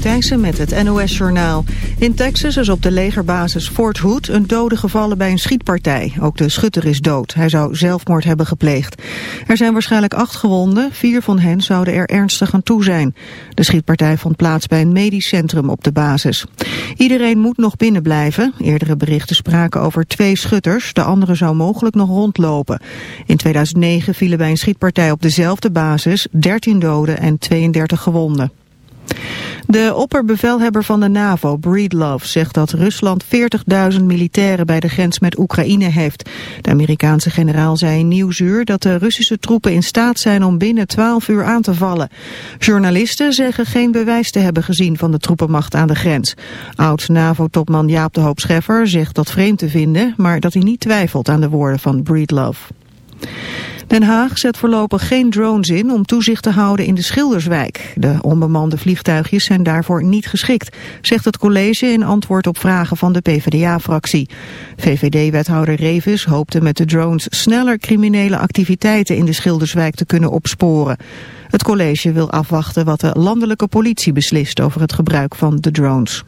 Thijssen met het NOS-journaal. In Texas is op de legerbasis Fort Hood een dode gevallen bij een schietpartij. Ook de schutter is dood. Hij zou zelfmoord hebben gepleegd. Er zijn waarschijnlijk acht gewonden. Vier van hen zouden er ernstig aan toe zijn. De schietpartij vond plaats bij een medisch centrum op de basis. Iedereen moet nog binnen blijven. Eerdere berichten spraken over twee schutters. De andere zou mogelijk nog rondlopen. In 2009 vielen bij een schietpartij op dezelfde basis 13 doden en 32 gewonden. De opperbevelhebber van de NAVO, Breedlove, zegt dat Rusland 40.000 militairen bij de grens met Oekraïne heeft. De Amerikaanse generaal zei in Nieuwsuur dat de Russische troepen in staat zijn om binnen 12 uur aan te vallen. Journalisten zeggen geen bewijs te hebben gezien van de troepenmacht aan de grens. Oud-NAVO-topman Jaap de Hoop Scheffer zegt dat vreemd te vinden, maar dat hij niet twijfelt aan de woorden van Breedlove. Den Haag zet voorlopig geen drones in om toezicht te houden in de Schilderswijk. De onbemande vliegtuigjes zijn daarvoor niet geschikt, zegt het college in antwoord op vragen van de PvdA-fractie. VVD-wethouder Revis hoopte met de drones sneller criminele activiteiten in de Schilderswijk te kunnen opsporen. Het college wil afwachten wat de landelijke politie beslist over het gebruik van de drones.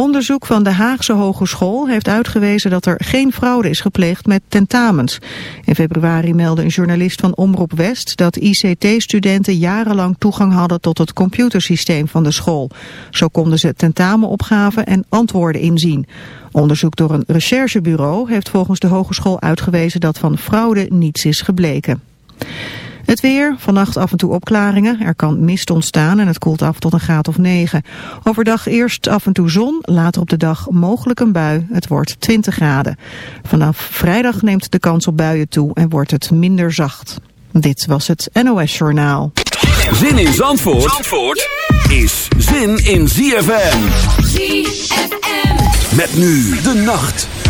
Onderzoek van de Haagse Hogeschool heeft uitgewezen dat er geen fraude is gepleegd met tentamens. In februari meldde een journalist van Omroep West dat ICT-studenten jarenlang toegang hadden tot het computersysteem van de school. Zo konden ze tentamenopgaven en antwoorden inzien. Onderzoek door een recherchebureau heeft volgens de hogeschool uitgewezen dat van fraude niets is gebleken. Het weer, vannacht af en toe opklaringen. Er kan mist ontstaan en het koelt af tot een graad of 9. Overdag eerst af en toe zon, later op de dag mogelijk een bui. Het wordt 20 graden. Vanaf vrijdag neemt de kans op buien toe en wordt het minder zacht. Dit was het NOS Journaal. Zin in Zandvoort, Zandvoort is zin in ZFM. ZFM. Met nu de nacht.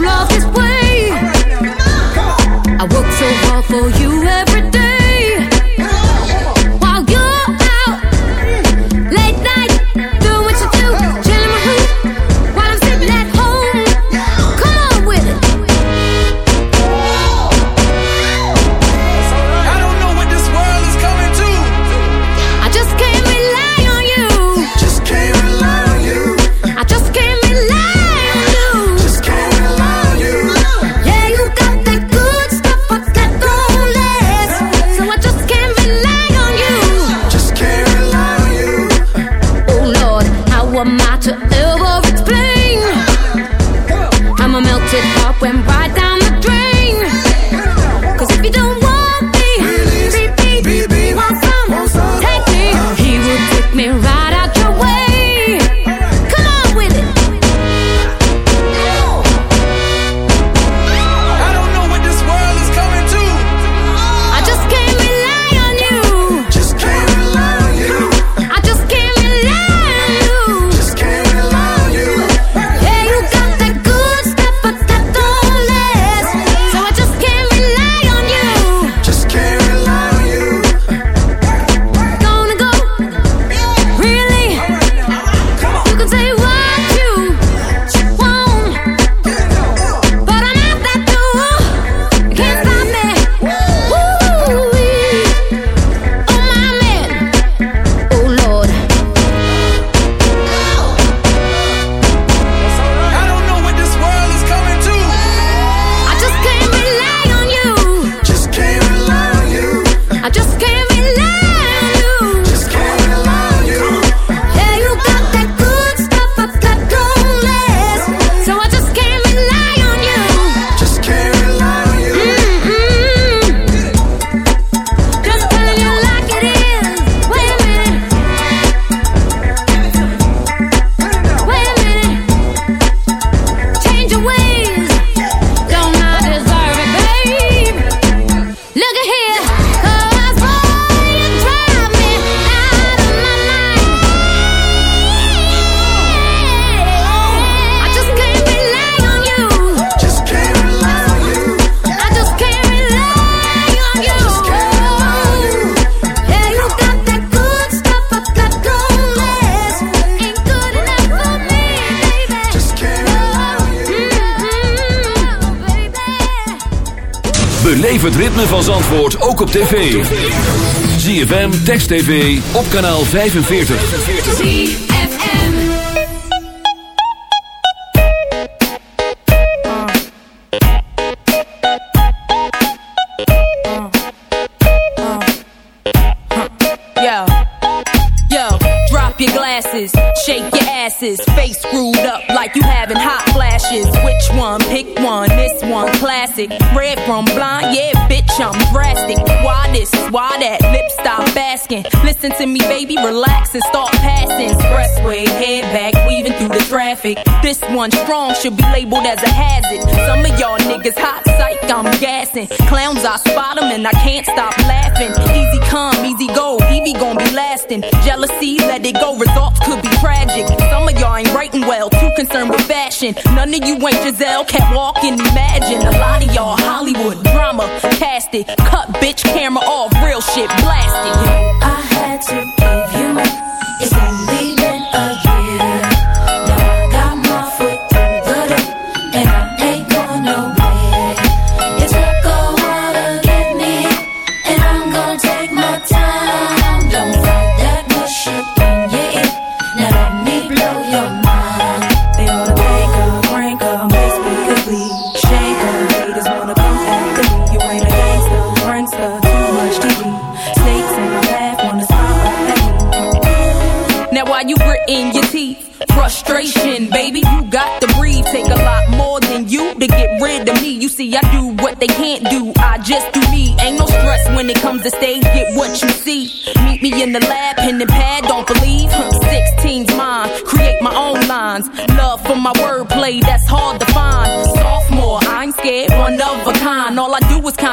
love this way. I work so hard for you. ZFM, Text TV, op kanaal 45. ZFM. Yo, yo, drop your glasses, shake your asses, face screwed up like you having hot flashes. Which one? Pick one. This one, classic. Red from blind, yeah, bitch, I'm drastic. Why this? Why that? Stop asking. Listen to me, baby, relax and start passing. Expressway, head back, weaving through the traffic. This one strong should be labeled as a hazard. Some of y'all niggas hot psych, I'm gassing. Clowns, I spot 'em and I can't stop laughing. Easy come, easy go, Evie gon' be lasting. Jealousy, let it go, results could be tragic. Some of y'all ain't writing well, too concerned with fashion. None of you ain't Giselle, can't walk and imagine. A lot of y'all Hollywood drama, cast it. Cut bitch camera off,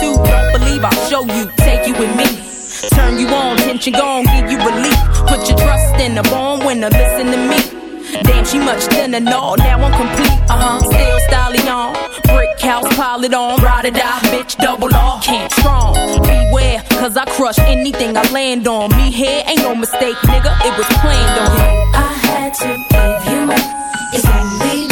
Too. Don't believe I'll show you, take you with me. Turn you on, tension gone, give you relief. Put your trust in the born winner, listen to me. Damn, she much thinner, no, now I'm complete, uh-huh, still styling on. Brick house, pile it on, ride or die, bitch, double off. Can't strong, beware, cause I crush anything I land on. Me here ain't no mistake, nigga, it was planned on. I had to give you. It's only